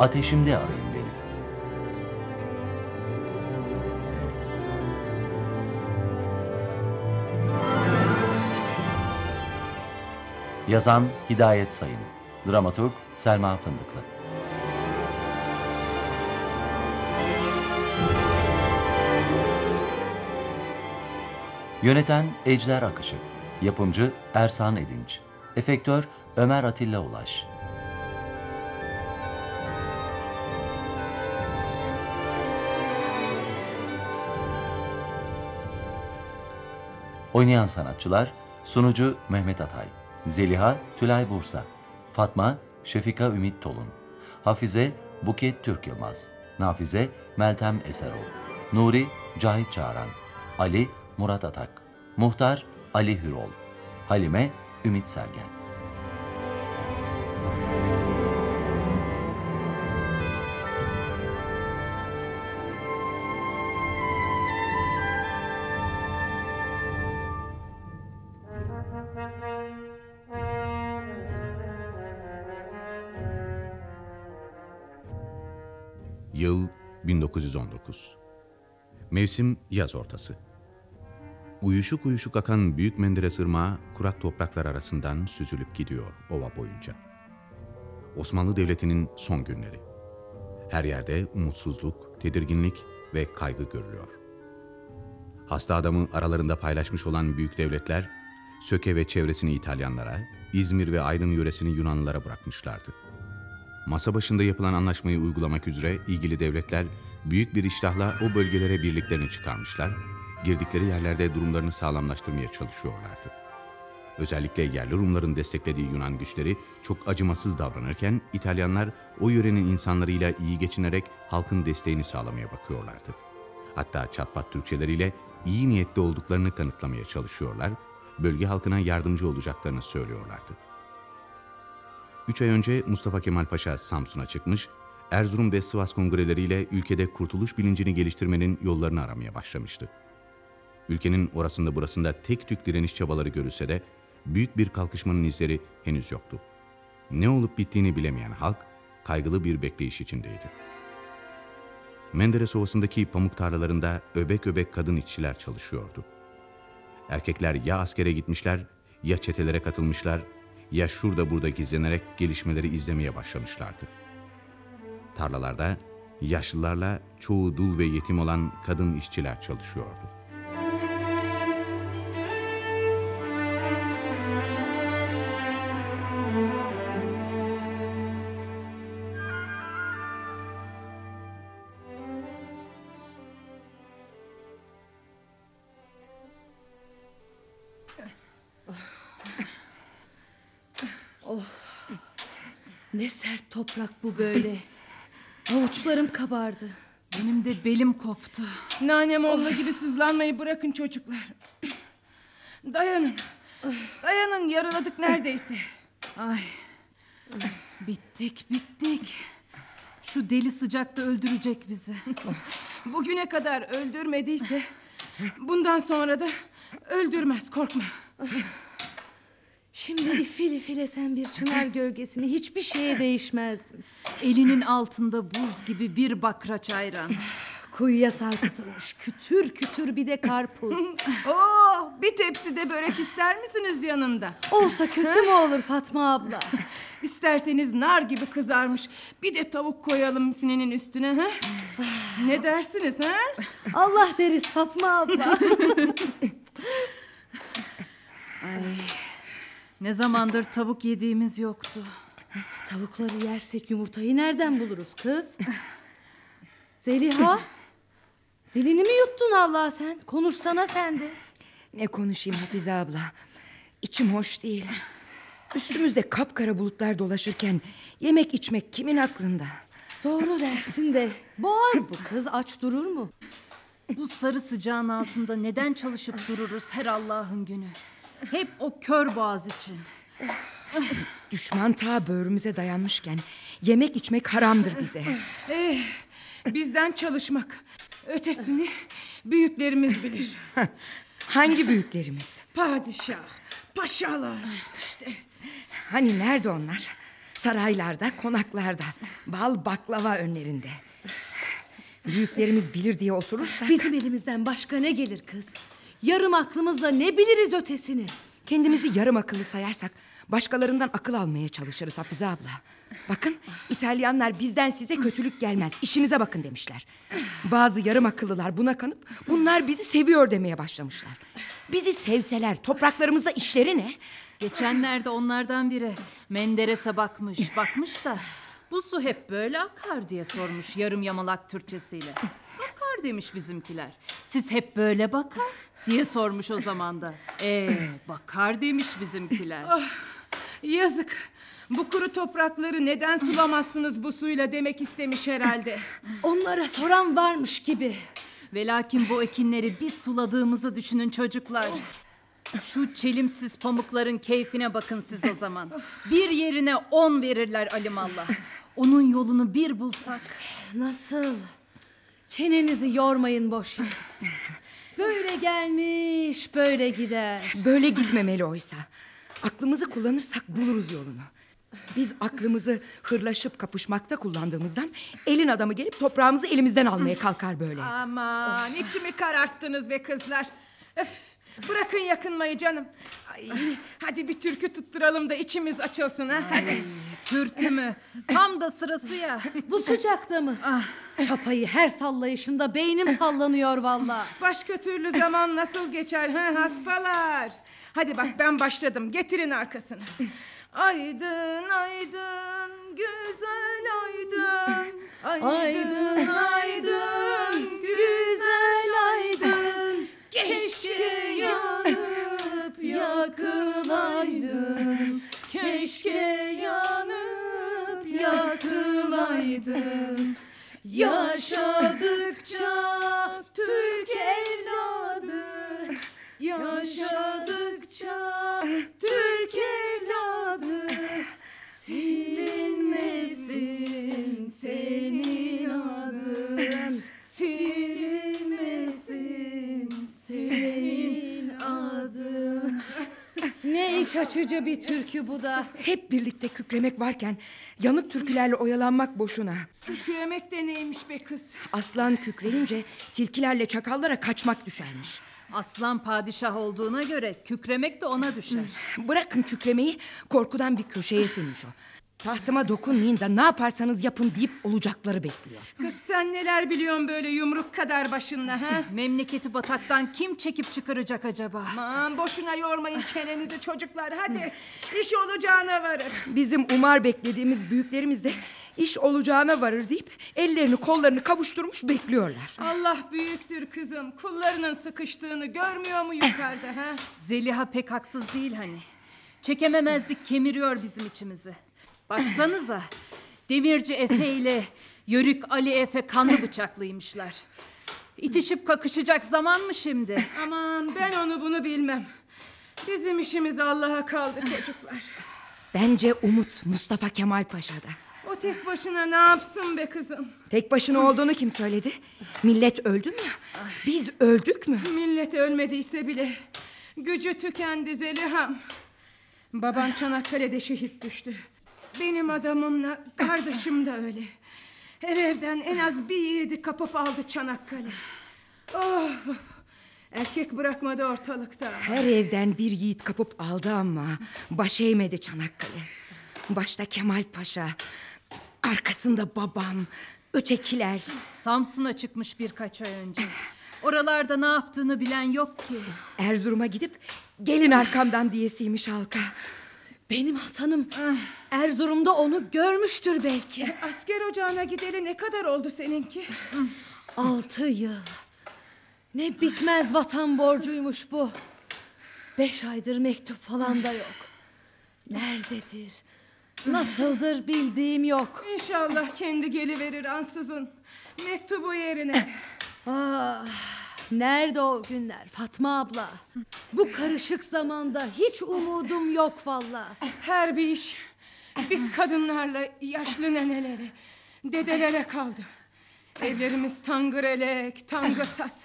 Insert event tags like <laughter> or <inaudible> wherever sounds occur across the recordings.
Ateşimde arayın beni. Yazan Hidayet Sayın Dramaturg Selma Fındıklı Yöneten Ejder Akışık Yapımcı Ersan Edinç Efektör Ömer Atilla Ulaş Oynayan sanatçılar Sunucu Mehmet Atay Zeliha Tülay Bursa Fatma Şefika Ümit Tolun Hafize Buket Türk Yılmaz Nafize Meltem Eserol Nuri Cahit Çağran Ali Murat Atak Muhtar Ali Hürol Halime Ümit Sergen 1919. Mevsim yaz ortası. Uyuşuk uyuşuk akan Büyük Menderes Irmağı kurak topraklar arasından süzülüp gidiyor ova boyunca. Osmanlı Devleti'nin son günleri. Her yerde umutsuzluk, tedirginlik ve kaygı görülüyor. Hasta adamı aralarında paylaşmış olan büyük devletler, Söke ve çevresini İtalyanlara, İzmir ve Aydın yöresini Yunanlılara bırakmışlardı. Masa başında yapılan anlaşmayı uygulamak üzere ilgili devletler büyük bir iştahla o bölgelere birliklerini çıkarmışlar, girdikleri yerlerde durumlarını sağlamlaştırmaya çalışıyorlardı. Özellikle yerli Rumların desteklediği Yunan güçleri çok acımasız davranırken İtalyanlar o yörenin insanlarıyla iyi geçinerek halkın desteğini sağlamaya bakıyorlardı. Hatta çatpat Türkçeleriyle iyi niyetli olduklarını kanıtlamaya çalışıyorlar, bölge halkına yardımcı olacaklarını söylüyorlardı. Üç ay önce Mustafa Kemal Paşa Samsun'a çıkmış, Erzurum ve Sivas kongreleriyle ülkede kurtuluş bilincini geliştirmenin yollarını aramaya başlamıştı. Ülkenin orasında burasında tek tük direniş çabaları görülse de büyük bir kalkışmanın izleri henüz yoktu. Ne olup bittiğini bilemeyen halk kaygılı bir bekleyiş içindeydi. Menderes Ovası'ndaki pamuk tarlalarında öbek öbek kadın işçiler çalışıyordu. Erkekler ya askere gitmişler, ya çetelere katılmışlar, ya şurada burada gizlenerek gelişmeleri izlemeye başlamışlardı. Tarlalarda yaşlılarla çoğu dul ve yetim olan kadın işçiler çalışıyordu. Ne sert toprak bu böyle. Avuçlarım kabardı. Benim de belim koptu. Nane molla gibi sızlanmayı bırakın çocuklar. Dayanın. Dayanın yaraladık neredeyse. Ay. Bittik, bittik. Şu deli sıcakta öldürecek bizi. Bugüne kadar öldürmediyse bundan sonra da öldürmez korkma. Şimdi ifil ifil esen bir çınar <laughs> gölgesini hiçbir şeye değişmezdim. Elinin altında buz gibi bir bakraç ayran. Kuyuya sarkıtılmış kütür kütür bir de karpuz. <laughs> Oo, bir tepsi de börek ister misiniz yanında? Olsa kötü mü olur Fatma abla? <laughs> İsterseniz nar gibi kızarmış bir de tavuk koyalım sininin üstüne. Ha? Ne dersiniz ha? Allah deriz Fatma abla. Ne zamandır tavuk yediğimiz yoktu. Tavukları yersek yumurtayı nereden buluruz kız? Zeliha. Dilini mi yuttun Allah sen? Konuşsana sen de. Ne konuşayım Hafize abla. İçim hoş değil. Üstümüzde kapkara bulutlar dolaşırken yemek içmek kimin aklında? Doğru dersin de. Boğaz bu kız aç durur mu? Bu sarı sıcağın altında neden çalışıp dururuz her Allah'ın günü? Hep o kör boğaz için. Düşman ta böğrümüze dayanmışken yemek içmek haramdır bize. Eh, bizden çalışmak. Ötesini büyüklerimiz bilir. <laughs> Hangi büyüklerimiz? Padişah, paşalar. Hani nerede onlar? Saraylarda, konaklarda. Bal baklava önlerinde. Büyüklerimiz bilir diye oturursak... Bizim elimizden başka ne gelir kız? Yarım aklımızla ne biliriz ötesini? Kendimizi yarım akıllı sayarsak başkalarından akıl almaya çalışırız Hafize abla. Bakın İtalyanlar bizden size kötülük gelmez işinize bakın demişler. Bazı yarım akıllılar buna kanıp bunlar bizi seviyor demeye başlamışlar. Bizi sevseler topraklarımızda işleri ne? Geçenlerde onlardan biri Menderes'e bakmış. Bakmış da bu su hep böyle akar diye sormuş yarım yamalak Türkçesiyle. Akar demiş bizimkiler. Siz hep böyle bakar diye sormuş o zaman da. Ee bakar demiş bizimkiler. Yazık. Bu kuru toprakları neden sulamazsınız bu suyla demek istemiş herhalde. Onlara soran varmış gibi. Ve lakin bu ekinleri biz suladığımızı düşünün çocuklar. Şu çelimsiz pamukların keyfine bakın siz o zaman. Bir yerine on verirler alimallah. Onun yolunu bir bulsak. Nasıl? Çenenizi yormayın boş yere. Böyle gelmiş, böyle gider. Böyle gitmemeli oysa. Aklımızı kullanırsak buluruz yolunu. Biz aklımızı hırlaşıp kapışmakta kullandığımızdan elin adamı gelip toprağımızı elimizden almaya kalkar böyle. Aman içimi kararttınız be kızlar. Öf, bırakın yakınmayı canım. Ay, hadi bir türkü tutturalım da içimiz açılsın ha. Hadi. Türkü mü? Tam da sırası ya. Bu sıcakta mı? Çapayı her sallayışımda beynim sallanıyor valla. Başka türlü zaman nasıl geçer ha haspalar? Hadi bak ben başladım. Getirin arkasını. Aydın aydın güzel aydın. Aydın aydın Keşke yanıp yakılaydın Yaşadıkça Türk evladı. Yaşadıkça Türk evladı iç açıcı bir türkü bu da Hep birlikte kükremek varken yanık türkülerle oyalanmak boşuna. Kükremek de neymiş be kız? Aslan kükreyince tilkilerle çakallara kaçmak düşermiş. Aslan padişah olduğuna göre kükremek de ona düşer. Bırakın kükremeyi korkudan bir köşeye sinmiş o. Tahtıma dokunmayın da ne yaparsanız yapın deyip olacakları bekliyor. Kız sen neler biliyorsun böyle yumruk kadar başınla ha? <laughs> Memleketi bataktan kim çekip çıkaracak acaba? Aman boşuna yormayın çenenizi çocuklar hadi. İş olacağına varır. Bizim umar beklediğimiz büyüklerimiz de iş olacağına varır deyip ellerini kollarını kavuşturmuş bekliyorlar. Allah büyüktür kızım. Kullarının sıkıştığını görmüyor mu yukarıda ha? Zeliha pek haksız değil hani. Çekememezlik kemiriyor bizim içimizi. Baksanıza. Demirci Efe ile Yörük Ali Efe kanlı bıçaklıymışlar. İtişip kakışacak zaman mı şimdi? Aman ben onu bunu bilmem. Bizim işimiz Allah'a kaldı çocuklar. Bence umut Mustafa Kemal Paşa'da. O tek başına ne yapsın be kızım? Tek başına olduğunu kim söyledi? Millet öldü mü? Biz öldük mü? Millet ölmediyse bile gücü tükendi Zeliham. Baban Çanakkale'de şehit düştü. Benim adamımla kardeşim de öyle. Her evden en az bir yiğidi kapıp aldı Çanakkale. Oh, erkek bırakmadı ortalıkta. Her evden bir yiğit kapıp aldı ama baş eğmedi Çanakkale. Başta Kemal Paşa, arkasında babam, ötekiler. Samsun'a çıkmış birkaç ay önce. Oralarda ne yaptığını bilen yok ki. Erzurum'a gidip gelin arkamdan diyesiymiş halka. Benim Hasan'ım Erzurum'da onu görmüştür belki. Asker ocağına gideli ne kadar oldu seninki? Altı yıl. Ne bitmez vatan borcuymuş bu. Beş aydır mektup falan da yok. Nerededir? Nasıldır bildiğim yok. İnşallah kendi geliverir ansızın. Mektubu yerine. Ah, nerede o günler Fatma abla? Bu karışık zamanda hiç umudum yok valla. Her bir iş biz kadınlarla yaşlı nenelere, dedelere kaldı. Evlerimiz tangırelek, tangır tas.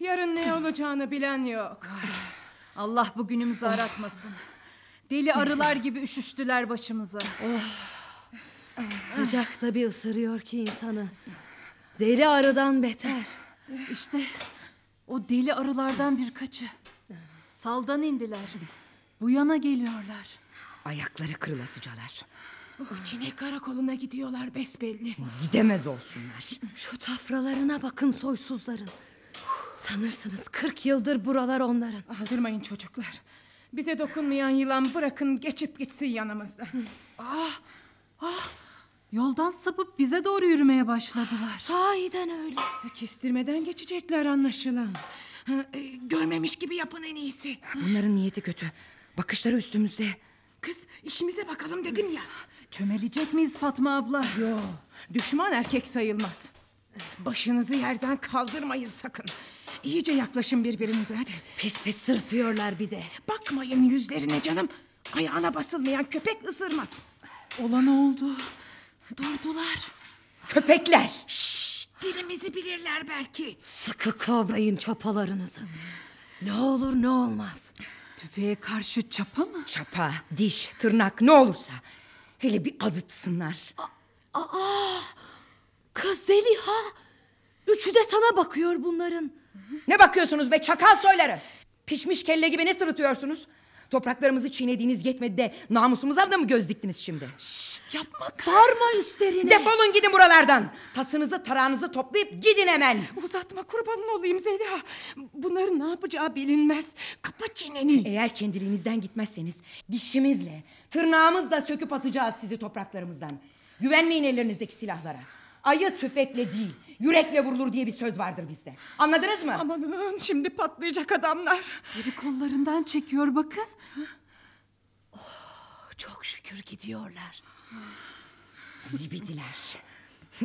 Yarın ne olacağını bilen yok. Allah bugünümüzü aratmasın. Deli arılar gibi üşüştüler başımıza. Sıcak da bir ısırıyor ki insanı. Deli arıdan beter. İşte o deli arılardan birkaçı. Saldan indiler. Bu yana geliyorlar. Ayakları kırılasıcalar. Çine karakoluna gidiyorlar besbelli. Gidemez olsunlar. Şu tafralarına bakın soysuzların. Sanırsınız 40 yıldır buralar onların. Aldırmayın çocuklar. Bize dokunmayan yılan bırakın geçip gitsin yanımızdan. Yoldan sapıp bize doğru yürümeye başladılar. Sahiden öyle. Kestirmeden geçecekler anlaşılan. E, Görmemiş gibi yapın en iyisi. Bunların niyeti kötü. Bakışları üstümüzde. Kız işimize bakalım dedim ya. Çömelecek miyiz Fatma abla? Yo, düşman erkek sayılmaz. Başınızı yerden kaldırmayın sakın. İyice yaklaşın birbirinize hadi. Pis pis sırtıyorlar bir de. Bakmayın yüzlerine canım. Ayağına basılmayan köpek ısırmaz. Olan oldu. Durdular. Köpekler. Dilimizi bilirler belki. Sıkı kavrayın çapalarınızı. Ne olur ne olmaz. Tüfeğe karşı çapa mı? Çapa, diş, tırnak ne olursa. Hele bir azıtsınlar. Kız Zeliha. Üçü de sana bakıyor bunların. Ne bakıyorsunuz be çakal soyları? Pişmiş kelle gibi ne sırıtıyorsunuz? Topraklarımızı çiğnediğiniz yetmedi de namusumuza da mı göz diktiniz şimdi? Yapma kız. Parma üstlerine. Defolun gidin buralardan. Tasınızı tarağınızı toplayıp gidin hemen. Uzatma kurbanın olayım Zeliha. Bunların ne yapacağı bilinmez. Kapa çeneni. Eğer kendiliğinizden gitmezseniz dişimizle, tırnağımızla söküp atacağız sizi topraklarımızdan. Güvenmeyin ellerinizdeki silahlara. Ayı tüfekle değil, yürekle vurulur diye bir söz vardır bizde. Anladınız mı? Amanın şimdi patlayacak adamlar. Biri kollarından çekiyor bakın. Çok şükür gidiyorlar. Zibidiler.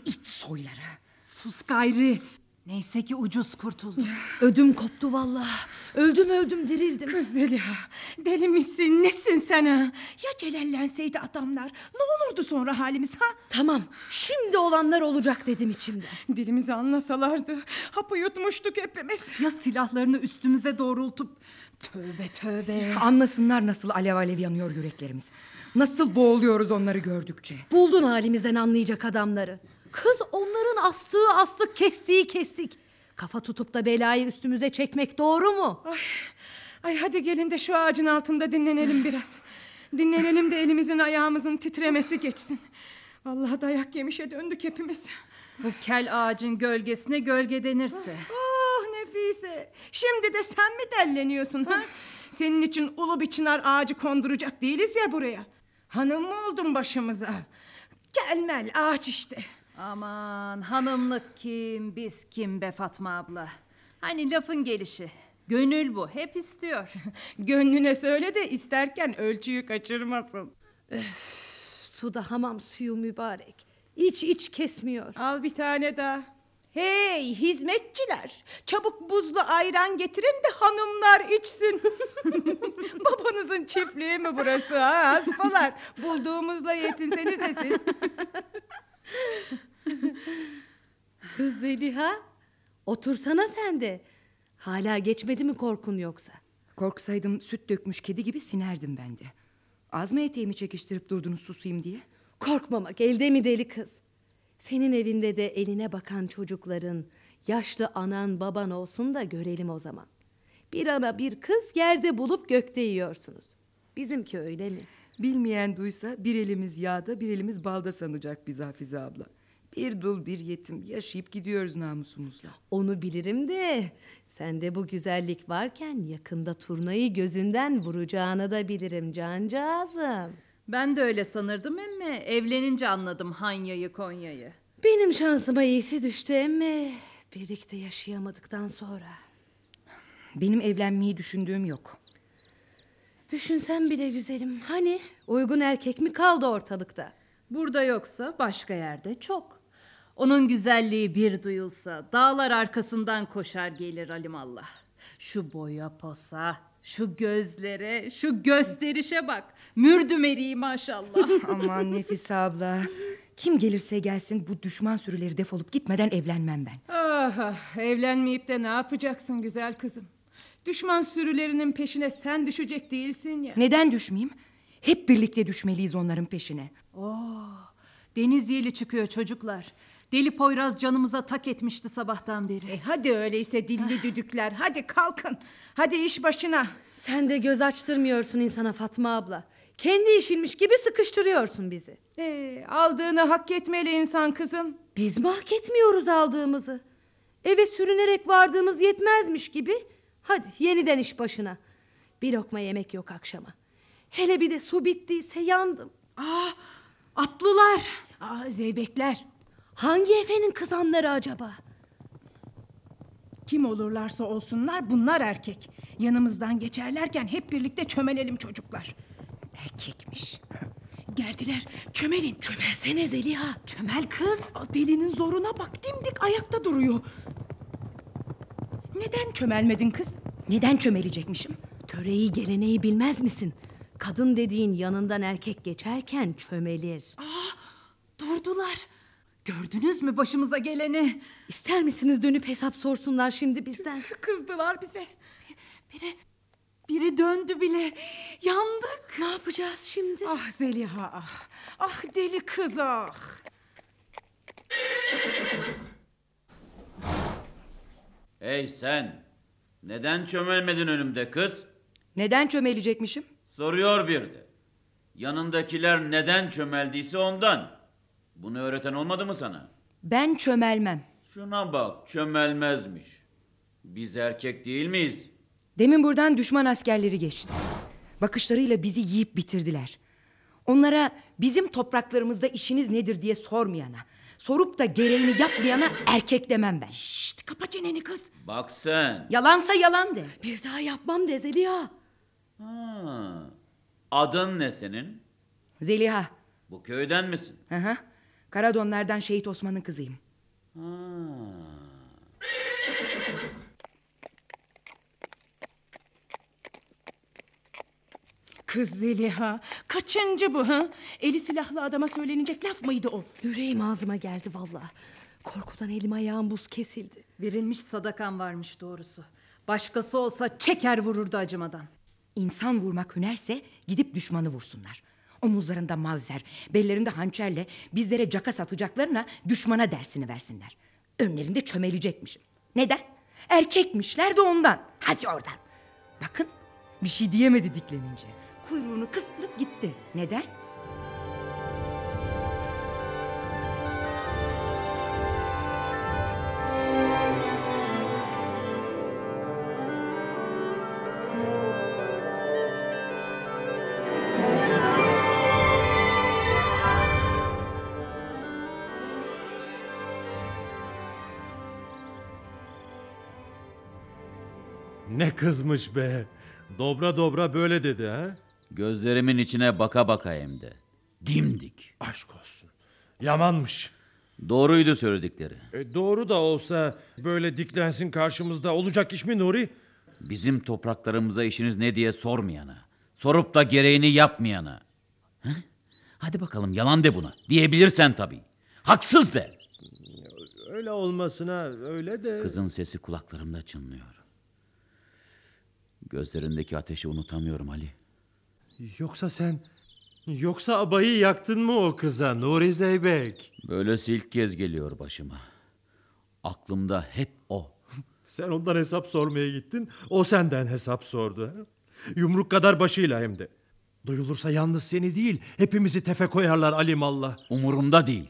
İt soyları. Sus gayri. Neyse ki ucuz kurtulduk. <sighs> Ödüm koptu vallahi. Öldüm öldüm dirildim. Kız Zeliha deli misin nesin sen ha? Ya celallenseydi adamlar ne olurdu sonra halimiz ha? Tamam şimdi olanlar olacak dedim içimde. Dilimizi anlasalardı hapı yutmuştuk hepimiz. Ya silahlarını üstümüze doğrultup tövbe tövbe. Anlasınlar nasıl alev alev yanıyor yüreklerimiz. Nasıl boğuluyoruz onları gördükçe. Buldun halimizden anlayacak adamları. Kız onların astığı astık kestiği kestik. Kafa tutup da belayı üstümüze çekmek doğru mu? Ay, ay hadi gelin de şu ağacın altında dinlenelim biraz. Dinlenelim de elimizin ayağımızın titremesi geçsin. Vallahi dayak yemişe döndük hepimiz. Bu kel ağacın gölgesine gölge denirse. Oh Nefise. Şimdi de sen mi delleniyorsun ha? Senin için ulu bir çınar ağacı konduracak değiliz ya buraya. Hanım mı oldun başımıza? Gelmel ağaç işte. Aman hanımlık kim biz kim be Fatma abla. Hani lafın gelişi. Gönül bu hep istiyor. <laughs> Gönlüne söyle de isterken ölçüyü kaçırmasın. Suda hamam suyu mübarek. İç iç kesmiyor. Al bir tane daha. Hey hizmetçiler çabuk buzlu ayran getirin de hanımlar içsin. <laughs> <laughs> Babanızın çiftliği mi burası ha asmalar? Bulduğumuzla yetinsenize siz. <laughs> Kız Zeliha otursana sen de. Hala geçmedi mi korkun yoksa? Korksaydım süt dökmüş kedi gibi sinerdim ben de. Az mı eteğimi çekiştirip durdunuz susayım diye? Korkmamak elde mi deli kız? Senin evinde de eline bakan çocukların, yaşlı anan baban olsun da görelim o zaman. Bir ana bir kız yerde bulup gökte yiyorsunuz. Bizimki öyle mi? Bilmeyen duysa bir elimiz yağda bir elimiz balda sanacak bizi Hafize abla. Bir dul bir yetim yaşayıp gidiyoruz namusumuzla. Onu bilirim de sen de bu güzellik varken yakında turnayı gözünden vuracağını da bilirim cancağızım. Ben de öyle sanırdım ama evlenince anladım Hanya'yı Konya'yı. Benim şansıma iyisi düştü emme birlikte yaşayamadıktan sonra. Benim evlenmeyi düşündüğüm yok. Düşünsem bile güzelim. Hani uygun erkek mi kaldı ortalıkta? Burada yoksa başka yerde çok. Onun güzelliği bir duyulsa dağlar arkasından koşar gelir alimallah. Şu boya posa, şu gözlere, şu gösterişe bak. Mürdüm eriği maşallah. <laughs> Aman Nefis abla. Kim gelirse gelsin bu düşman sürüleri defolup gitmeden evlenmem ben. Ah, ah, evlenmeyip de ne yapacaksın güzel kızım? Düşman sürülerinin peşine sen düşecek değilsin ya. Neden düşmeyeyim? Hep birlikte düşmeliyiz onların peşine. Oo, Deniz yeli çıkıyor çocuklar. Deli Poyraz canımıza tak etmişti sabahtan beri. E hadi öyleyse dilli düdükler. Hadi kalkın. Hadi iş başına. Sen de göz açtırmıyorsun insana Fatma abla. Kendi işinmiş gibi sıkıştırıyorsun bizi. E, aldığını hak etmeli insan kızım. Biz mi hak etmiyoruz aldığımızı? Eve sürünerek vardığımız yetmezmiş gibi. Hadi yeniden iş başına. Bir lokma yemek yok akşama. Hele bir de su bittiyse yandım. Aa, atlılar. Aa, zeybekler. Hangi efenin kızanları acaba? Kim olurlarsa olsunlar bunlar erkek. Yanımızdan geçerlerken hep birlikte çömelelim çocuklar. Erkekmiş. <laughs> Geldiler. Çömelin. Çömelsene Zeliha. Çömel kız. Delinin zoruna bak. Dimdik ayakta duruyor. Neden çömelmedin kız? Neden çömelecekmişim? Töreyi geleneği bilmez misin? Kadın dediğin yanından erkek geçerken çömelir. Durdular. Gördünüz mü başımıza geleni? İster misiniz dönüp hesap sorsunlar şimdi bizden? Kızdılar bize. Biri, biri döndü bile. Yandık. Ne yapacağız şimdi? Ah Zeliha ah. Ah deli kız ah. Hey sen! Neden çömelmedin önümde kız? Neden çömelecekmişim? Soruyor bir de. Yanındakiler neden çömeldiyse ondan. Bunu öğreten olmadı mı sana? Ben çömelmem. Şuna bak, çömelmezmiş. Biz erkek değil miyiz? Demin buradan düşman askerleri geçti. Bakışlarıyla bizi yiyip bitirdiler. Onlara bizim topraklarımızda işiniz nedir diye sormayana, sorup da gereğini yapmayana erkek demem ben. Şşt kapa çeneni kız. Bak sen. Yalansa yalan de. Bir daha yapmam de Zeliha. Ha. Adın ne senin? Zeliha. Bu köyden misin? Hı hı. Karadonlardan Şehit Osman'ın kızıyım. Ha. Kız Zeliha. Kaçıncı bu ha? Eli silahlı adama söylenecek laf mıydı o? Yüreğim ağzıma geldi vallahi. Korkudan elim ayağım buz kesildi. Verilmiş sadakan varmış doğrusu. Başkası olsa çeker vururdu acımadan. İnsan vurmak hünerse gidip düşmanı vursunlar. Omuzlarında mavzer, bellerinde hançerle bizlere caka satacaklarına düşmana dersini versinler. Önlerinde çömelecekmişim. Neden? Erkekmişler de ondan. Hadi oradan. Bakın bir şey diyemedi diklenince. Kuyruğunu kıstırıp gitti. Neden? Ne kızmış be. Dobra dobra böyle dedi ha. Gözlerimin içine baka baka hem de. Dimdik. Aşk olsun. Yamanmış. Doğruydu söyledikleri. E, doğru da olsa böyle diklensin karşımızda olacak iş mi Nuri? Bizim topraklarımıza işiniz ne diye sormayana. Sorup da gereğini yapmayana. Hı? Hadi bakalım yalan de buna. Diyebilirsen tabii. Haksız de. Öyle olmasına öyle de. Kızın sesi kulaklarımda çınlıyor. Gözlerindeki ateşi unutamıyorum Ali. Yoksa sen... Yoksa abayı yaktın mı o kıza Nuri Zeybek? Böylesi ilk kez geliyor başıma. Aklımda hep o. Sen ondan hesap sormaya gittin. O senden hesap sordu. Yumruk kadar başıyla hem de. Duyulursa yalnız seni değil hepimizi tefe koyarlar alimallah. Umurumda değil.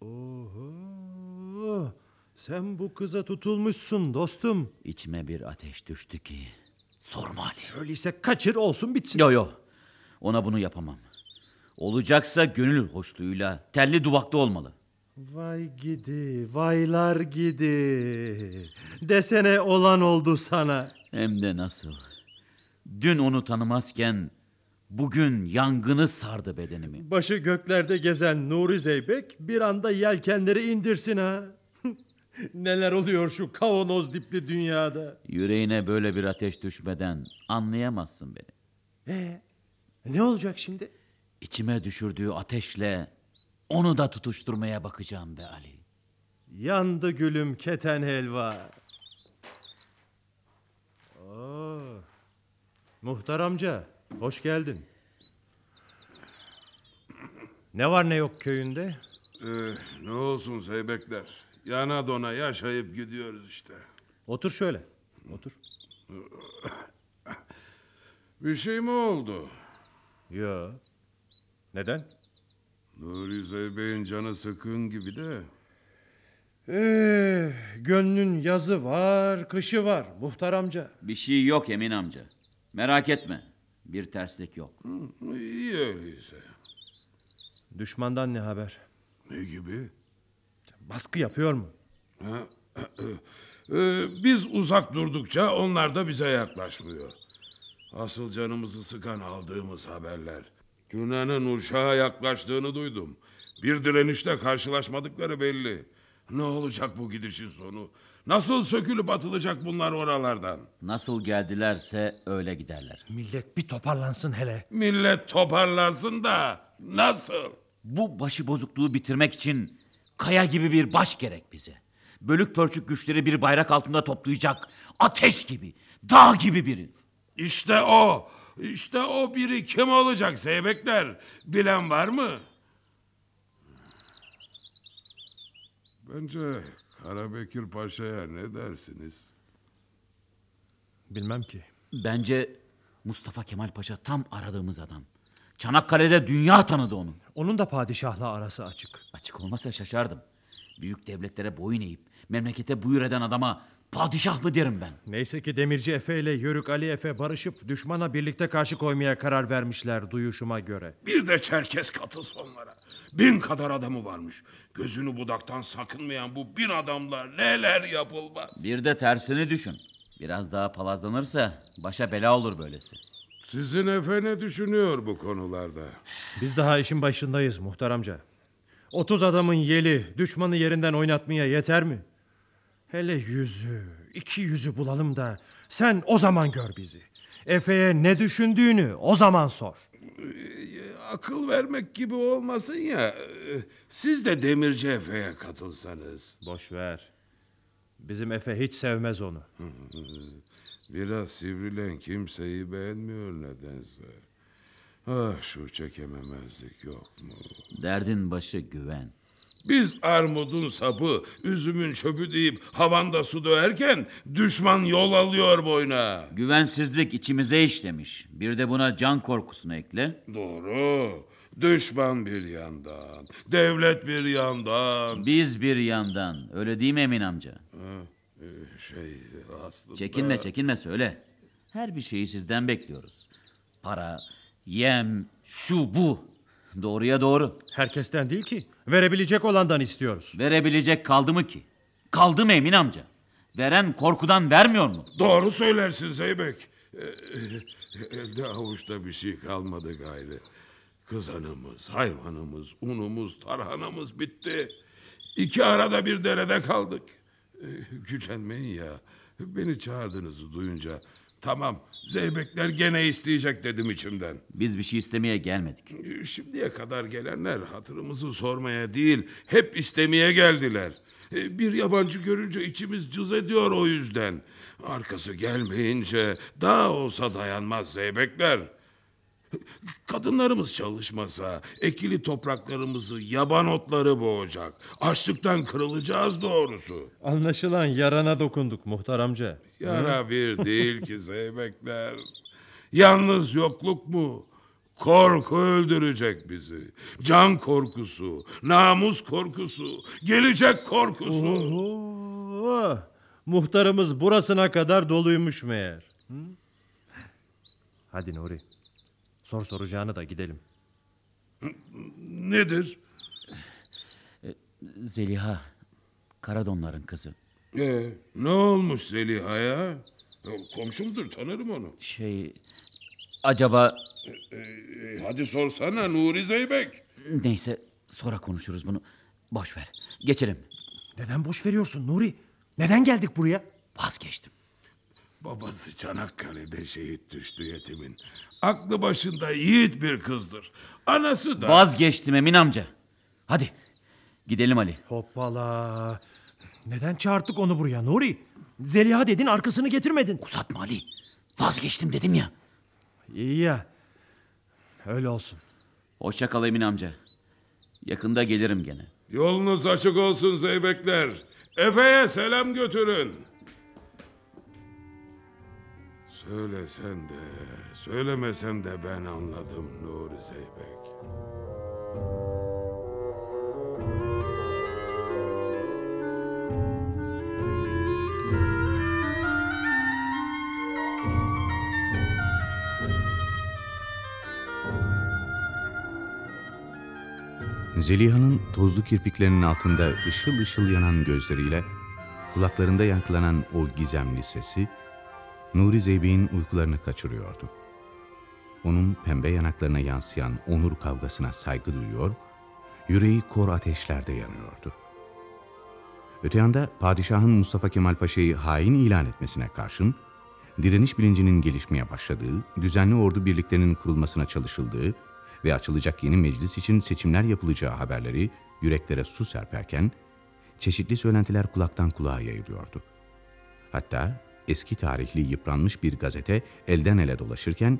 Oho. Sen bu kıza tutulmuşsun dostum. İçime bir ateş düştü ki. Sorma Ali. Öyleyse kaçır olsun bitsin. Yo yo. Ona bunu yapamam. Olacaksa gönül hoşluğuyla telli duvakta olmalı. Vay gidi, vaylar gidi. Desene olan oldu sana. Hem de nasıl. Dün onu tanımazken bugün yangını sardı bedenimi. Başı göklerde gezen Nuri Zeybek bir anda yelkenleri indirsin ha. <laughs> Neler oluyor şu kavanoz dipli dünyada. Yüreğine böyle bir ateş düşmeden anlayamazsın beni. Ee, ne olacak şimdi? İçime düşürdüğü ateşle onu da tutuşturmaya bakacağım be Ali. Yandı gülüm keten helva. Oo, muhtar amca, hoş geldin. Ne var ne yok köyünde? Ee, ne olsun Zeybekler. Yana dona yaşayıp gidiyoruz işte. Otur şöyle. Otur. Bir şey mi oldu? Ya. Neden? Nuri Zeybek'in canı sıkın gibi de. Ee, gönlün yazı var, kışı var muhtar amca. Bir şey yok Emin amca. Merak etme. Bir terslik yok. İyi öyleyse. Düşmandan ne haber? Ne gibi? Baskı yapıyor mu? Ha? Ee, <clears throat> biz uzak durdukça onlar da bize yaklaşmıyor. Asıl canımızı sıkan aldığımız haberler. Yunan'ın uşağa yaklaştığını duydum. Bir direnişte karşılaşmadıkları belli. Ne olacak bu gidişin sonu? Nasıl sökülüp atılacak bunlar oralardan? Nasıl geldilerse öyle giderler. Millet bir toparlansın hele. Millet toparlansın da nasıl? Bu başı bozukluğu bitirmek için kaya gibi bir baş gerek bize. Bölük pörçük güçleri bir bayrak altında toplayacak. Ateş gibi, dağ gibi biri. İşte o. İşte o biri kim olacak Zeybekler? Bilen var mı? Bence Karabekir Paşa'ya ne dersiniz? Bilmem ki. Bence Mustafa Kemal Paşa tam aradığımız adam. Çanakkale'de dünya tanıdı onu. Onun da padişahla arası açık. Açık olmasa şaşardım. Büyük devletlere boyun eğip memlekete buyur eden adama padişah mı derim ben. Neyse ki Demirci Efe ile Yörük Ali Efe barışıp düşmana birlikte karşı koymaya karar vermişler duyuşuma göre. Bir de Çerkes katılsa onlara. Bin kadar adamı varmış. Gözünü budaktan sakınmayan bu bin adamla neler yapılmaz. Bir de tersini düşün. Biraz daha palazlanırsa başa bela olur böylesi. Sizin efe ne düşünüyor bu konularda? Biz daha işin başındayız muhtar amca. 30 adamın yeli düşmanı yerinden oynatmaya yeter mi? Hele yüzü, iki yüzü bulalım da sen o zaman gör bizi. Efe'ye ne düşündüğünü o zaman sor. Akıl vermek gibi olmasın ya. e, Siz de Demirci Efe'ye katılsanız. Boş ver. Bizim Efe hiç sevmez onu. <laughs> Biraz sivrilen kimseyi beğenmiyor nedense. Ah şu çekememezlik yok mu? Derdin başı güven. Biz armudun sapı, üzümün çöpü deyip havanda su döverken düşman yol alıyor boyuna. Güvensizlik içimize işlemiş. Bir de buna can korkusunu ekle. Doğru. Düşman bir yandan, devlet bir yandan. Biz bir yandan. Öyle değil mi Emin amca? Ha, e, şey aslında... Çekinme çekinme söyle. Her bir şeyi sizden bekliyoruz. Para, yem, şu bu. Doğruya doğru. Herkesten değil ki. Verebilecek olandan istiyoruz. Verebilecek kaldı mı ki? Kaldı mı Emin amca? Veren korkudan vermiyor mu? Doğru söylersin Zeybek. E, e, Elde avuçta bir şey kalmadı gayrı. Kızanımız, hayvanımız, unumuz, tarhanamız bitti. İki arada bir derede kaldık. E, Gücenmeyin ya. Beni çağırdığınızı duyunca tamam Zeybekler gene isteyecek dedim içimden. Biz bir şey istemeye gelmedik. E, Şimdiye kadar gelenler hatırımızı sormaya değil hep istemeye geldiler. E, Bir yabancı görünce içimiz cız ediyor o yüzden. Arkası gelmeyince daha olsa dayanmaz zeybekler. Kadınlarımız çalışmasa ekili topraklarımızı yaban otları boğacak. Açlıktan kırılacağız doğrusu. Anlaşılan yarana dokunduk muhtar amca. Yara bir değil ki zeybekler. Yalnız yokluk mu? Korku öldürecek bizi. Can korkusu, namus korkusu, gelecek korkusu. Oho! Muhtarımız burasına kadar doluymuş meğer. Hı? Hadi Nuri. Sor soracağını da gidelim. Nedir? Zeliha, Karadonların kızı. Ee, ne olmuş Zeliha'ya? Ya, Komşumdur tanırım onu. Şey, acaba Ee, hadi sorsana Nuri Zeybek. neyse sonra konuşuruz bunu. Boş ver. Geçelim. Neden boş veriyorsun Nuri? Neden geldik buraya? Vazgeçtim. Babası Çanakkale'de şehit düştü yetimin. Aklı başında yiğit bir kızdır. Anası da... Vazgeçtim Emin amca. Hadi gidelim Ali. Hoppala. Neden çağırttık onu buraya Nuri? Zeliha dedin arkasını getirmedin. Uzatma Ali. Vazgeçtim dedim ya. İyi ya. Öyle olsun. Hoşça kal Emin amca. Yakında gelirim gene. Yolunuz açık olsun zeybekler. Efe'ye selam götürün. Söylesen de, söylemesen de ben anladım Nuri Zeybek. Zeliha'nın tozlu kirpiklerinin altında ışıl ışıl yanan gözleriyle kulaklarında yankılanan o gizemli sesi Nuri Zeybek'in uykularını kaçırıyordu. Onun pembe yanaklarına yansıyan onur kavgasına saygı duyuyor, yüreği kor ateşlerde yanıyordu. Öte yanda padişahın Mustafa Kemal Paşa'yı hain ilan etmesine karşın, direniş bilincinin gelişmeye başladığı, düzenli ordu birliklerinin kurulmasına çalışıldığı ve açılacak yeni meclis için seçimler yapılacağı haberleri yüreklere su serperken, çeşitli söylentiler kulaktan kulağa yayılıyordu. Hatta eski tarihli yıpranmış bir gazete elden ele dolaşırken,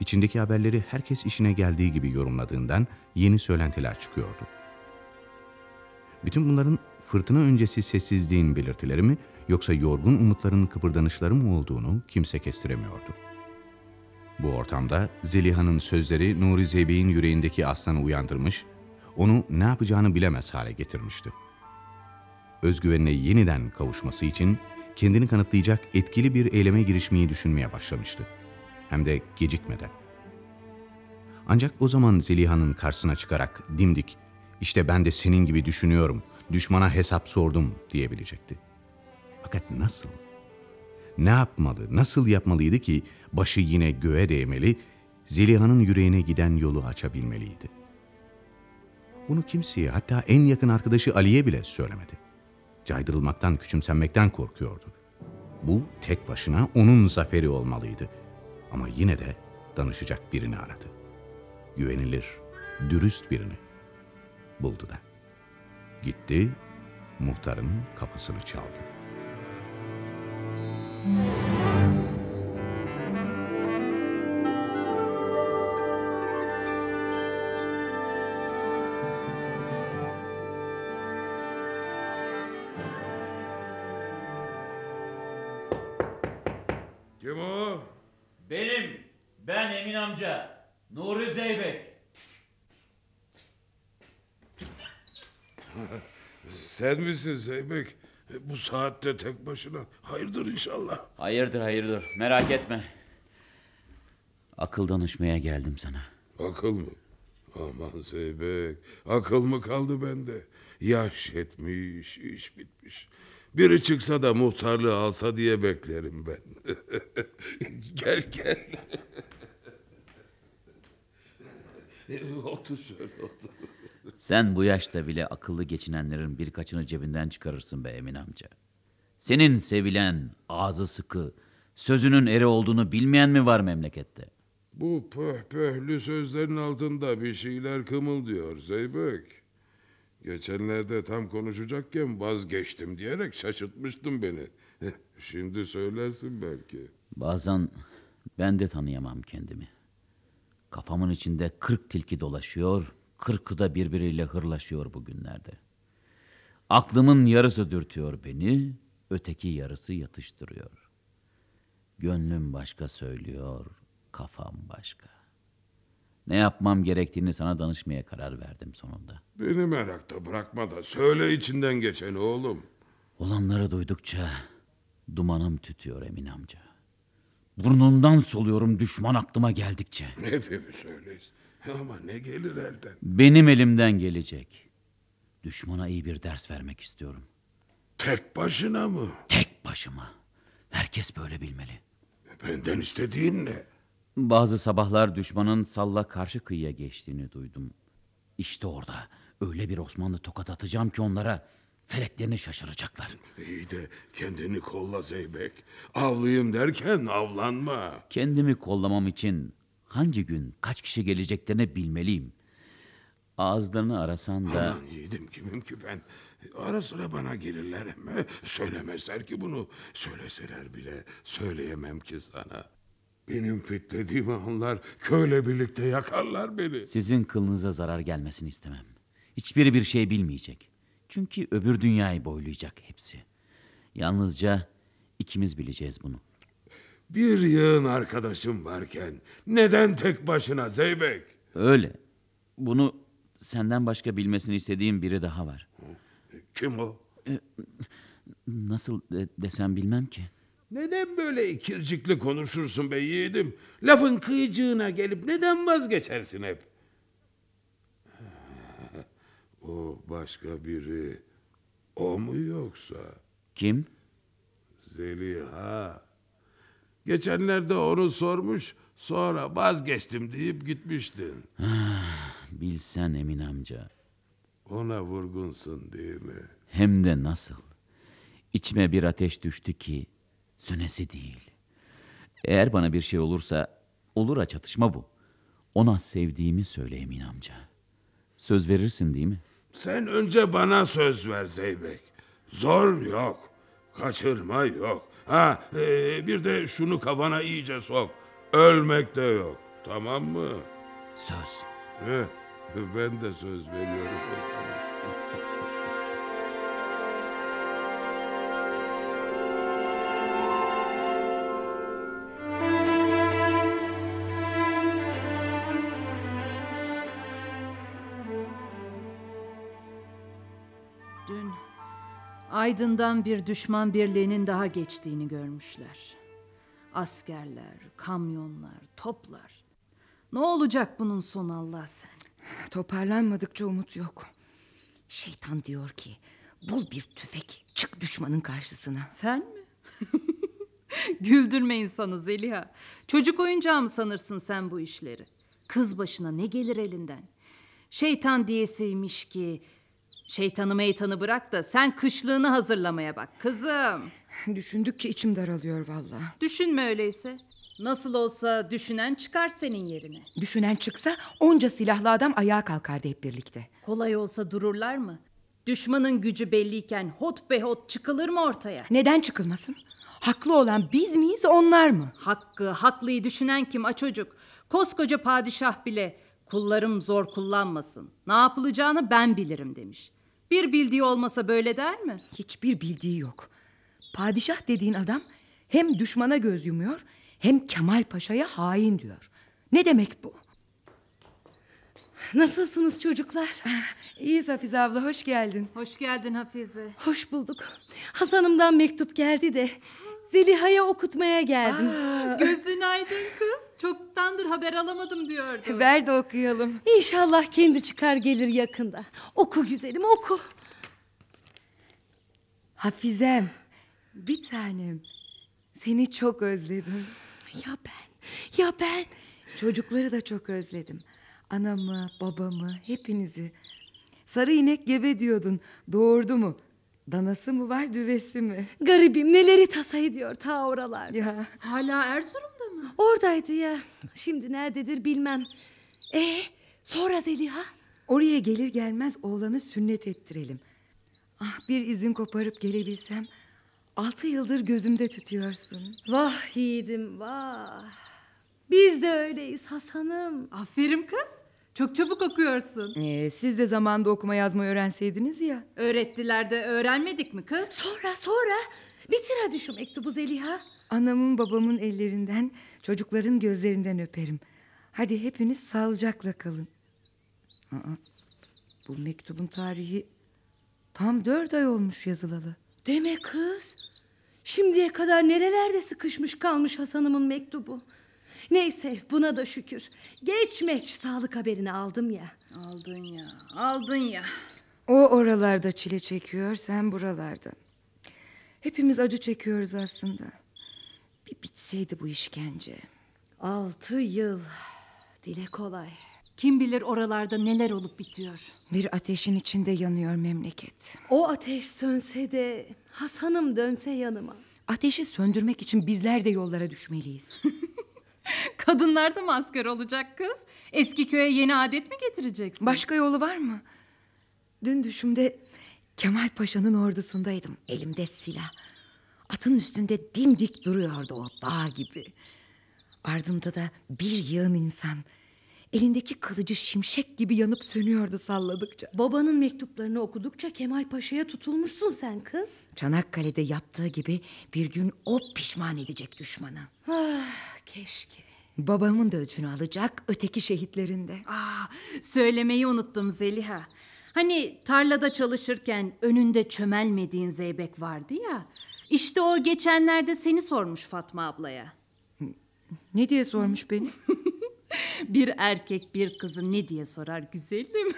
içindeki haberleri herkes işine geldiği gibi yorumladığından yeni söylentiler çıkıyordu. Bütün bunların fırtına öncesi sessizliğin belirtileri mi yoksa yorgun umutların kıpırdanışları mı olduğunu kimse kestiremiyordu. Bu ortamda Zeliha'nın sözleri Nuri Zeybek'in yüreğindeki aslanı uyandırmış, onu ne yapacağını bilemez hale getirmişti. Özgüvenine yeniden kavuşması için kendini kanıtlayacak etkili bir eyleme girişmeyi düşünmeye başlamıştı. Hem de gecikmeden. Ancak o zaman Zeliha'nın karşısına çıkarak dimdik, işte ben de senin gibi düşünüyorum, düşmana hesap sordum diyebilecekti. Fakat nasıl? Ne yapmalı, nasıl yapmalıydı ki başı yine göğe değmeli, Zeliha'nın yüreğine giden yolu açabilmeliydi. Bunu kimseye, hatta en yakın arkadaşı Ali'ye bile söylemedi. Caydırılmaktan, küçümsenmekten korkuyordu. Bu tek başına onun zaferi olmalıydı. Ama yine de danışacak birini aradı. Güvenilir, dürüst birini. Buldu da. Gitti, muhtarın kapısını çaldı. Kim amca. Nuri Zeybek. <laughs> Sen misin Zeybek? Bu saatte tek başına. Hayırdır inşallah. Hayırdır hayırdır merak etme. Akıl danışmaya geldim sana. Akıl mı? Aman Zeybek. Akıl mı kaldı bende? Yaş yetmiş, iş bitmiş. Biri çıksa da muhtarlığı alsa diye beklerim ben. <laughs> gel gel. <laughs> otur şöyle otur. Sen bu yaşta bile akıllı geçinenlerin birkaçını cebinden çıkarırsın be Emin amca. Senin sevilen, ağzı sıkı, sözünün eri olduğunu bilmeyen mi var memlekette? Bu pöh pöhlü sözlerin altında bir şeyler kımıldıyor Zeybek. Geçenlerde tam konuşacakken vazgeçtim diyerek şaşırtmıştın beni. <laughs> Şimdi söylersin belki. Bazen ben de tanıyamam kendimi. Kafamın içinde kırk tilki dolaşıyor, kırkı da birbiriyle hırlaşıyor bugünlerde. Aklımın yarısı dürtüyor beni, öteki yarısı yatıştırıyor. Gönlüm başka söylüyor, kafam başka. Ne yapmam gerektiğini sana danışmaya karar verdim sonunda. Beni merakta bırakma da söyle içinden geçeni oğlum. Olanları duydukça dumanım tütüyor Emin amca. Burnundan soluyorum düşman aklıma geldikçe. <laughs> Hepimiz öyleyiz. Ama ne gelir elden? Benim elimden gelecek. Düşmana iyi bir ders vermek istiyorum. Tek başına mı? Tek başıma. Herkes böyle bilmeli. Benden istediğin ne? Bazı sabahlar düşmanın salla karşı kıyıya geçtiğini duydum. İşte orada öyle bir Osmanlı tokat atacağım ki onlara feleklerini şaşıracaklar. İyi de kendini kolla Zeybek. Avlayayım derken avlanma. Kendimi kollamam için hangi gün kaç kişi geleceklerini bilmeliyim. Ağızlarını arasan da Aman yiğidim kimim ki ben. Ara sıra bana gelirler ama söylemezler ki bunu. Söyleseler bile söyleyemem ki sana. Benim fitlediğimi anlar, köyle birlikte yakarlar beni. sizin kılınıza zarar gelmesini istemem. Hiçbiri bir şey bilmeyecek. Çünkü öbür dünyayı boylayacak hepsi. Yalnızca ikimiz bileceğiz bunu. Bir yığın arkadaşım varken neden tek başına Zeybek? Öyle. Bunu senden başka bilmesini istediğim biri daha var. Kim o? Nasıl de- desem bilmem ki. Neden böyle ikircikli konuşursun be yiğidim? Lafın kıyıcığına gelip neden vazgeçersin hep? O başka biri. O mu yoksa? Kim? Zeliha. Geçenlerde onu sormuş, sonra vazgeçtim deyip gitmiştin. <sighs> Bilsen Emin amca. Ona vurgunsun değil mi? Hem de nasıl. İçime bir ateş düştü ki sönesi değil. Eğer bana bir şey olursa olur ha çatışma bu. Ona sevdiğimi söyle Emin amca. Söz verirsin değil mi? Sen önce bana söz ver Zeybek. Zor yok. Kaçırma yok. Ha e, bir de şunu kafana iyice sok. Ölmek de yok. Tamam mı? Söz. Heh, ben de söz veriyorum. Aydın'dan bir düşman birliğinin daha geçtiğini görmüşler. Askerler, kamyonlar, toplar. Ne olacak bunun sonu Allah sen? Toparlanmadıkça umut yok. Şeytan diyor ki bul bir tüfek çık düşmanın karşısına. Sen mi? <laughs> Güldürme insanı Zeliha. Çocuk oyuncağı mı sanırsın sen bu işleri? Kız başına ne gelir elinden? Şeytan diyesiymiş ki... Şeytanı meytanı bırak da sen kışlığını hazırlamaya bak kızım. Düşündükçe içim daralıyor valla. Düşünme öyleyse. Nasıl olsa düşünen çıkar senin yerine. Düşünen çıksa onca silahlı adam ayağa kalkardı hep birlikte. Kolay olsa dururlar mı? Düşmanın gücü belliyken hot be hot çıkılır mı ortaya? Neden çıkılmasın? Haklı olan biz miyiz onlar mı? Hakkı, haklıyı düşünen kim a çocuk? Koskoca padişah bile kullarım zor kullanmasın. Ne yapılacağını ben bilirim demiş. Bir bildiği olmasa böyle der mi? Hiçbir bildiği yok. Padişah dediğin adam hem düşmana göz yumuyor hem Kemal Paşa'ya hain diyor. Ne demek bu? Nasılsınız çocuklar? İyiyiz Hafize abla hoş geldin. Hoş geldin Hafize. Hoş bulduk. Hasan'ımdan mektup geldi de Zeliha'ya okutmaya geldim. <laughs> Gözün aydın kız. Çoktandır haber alamadım diyordu. Ver de okuyalım. İnşallah kendi çıkar gelir yakında. Oku güzelim oku. Hafizem bir tanem seni çok özledim. Ya ben, ya ben. Çocukları da çok özledim. Anamı, babamı, hepinizi. Sarı inek gebe diyordun. Doğurdu mu? Danası mı var, düvesi mi? Garibim neleri tasa ediyor ta oralarda. Ya Hala Erzurum'da mı? Oradaydı ya. Şimdi nerededir bilmem. E sonra Zeliha? oraya gelir gelmez oğlanı sünnet ettirelim. Ah bir izin koparıp gelebilsem. Altı yıldır gözümde tutuyorsun. Vah yiğidim vah. Biz de öyleyiz Hasan'ım. Aferin kız. Çok çabuk okuyorsun. Ee, siz de zamanda okuma yazma öğrenseydiniz ya. Öğrettiler de öğrenmedik mi kız? Sonra sonra bitir hadi şu mektubu Zeliha. Anamın babamın ellerinden, çocukların gözlerinden öperim. Hadi hepiniz sağlıcakla kalın. Aa, bu mektubun tarihi tam dört ay olmuş yazılalı. Deme kız. Şimdiye kadar nerelerde sıkışmış kalmış Hasan'ımın mektubu. Neyse buna da şükür. Geç meç sağlık haberini aldım ya. Aldın ya, aldın ya. O oralarda çile çekiyor, sen buralarda. Hepimiz acı çekiyoruz aslında. Bir bitseydi bu işkence. Altı yıl. Dile kolay. Kim bilir oralarda neler olup bitiyor. Bir ateşin içinde yanıyor memleket. O ateş sönse de Hasan'ım dönse yanıma. Ateşi söndürmek için bizler de yollara düşmeliyiz. <laughs> <laughs> Kadınlar da mı olacak kız? Eski köye yeni adet mi getireceksin? Başka yolu var mı? Dün düşümde Kemal Paşa'nın ordusundaydım. Elimde silah. Atın üstünde dimdik duruyordu o dağ gibi. Ardımda da bir yığın insan. Elindeki kılıcı şimşek gibi yanıp sönüyordu salladıkça. Babanın mektuplarını okudukça Kemal Paşa'ya tutulmuşsun sen kız. Çanakkale'de yaptığı gibi bir gün o pişman edecek düşmanı. Ah keşke. Babamın da ödünü alacak öteki şehitlerinde. Aa, söylemeyi unuttum Zeliha. Hani tarlada çalışırken önünde çömelmediğin zeybek vardı ya. İşte o geçenlerde seni sormuş Fatma ablaya. Ne diye sormuş beni? <laughs> Bir erkek bir kızı ne diye sorar güzelim.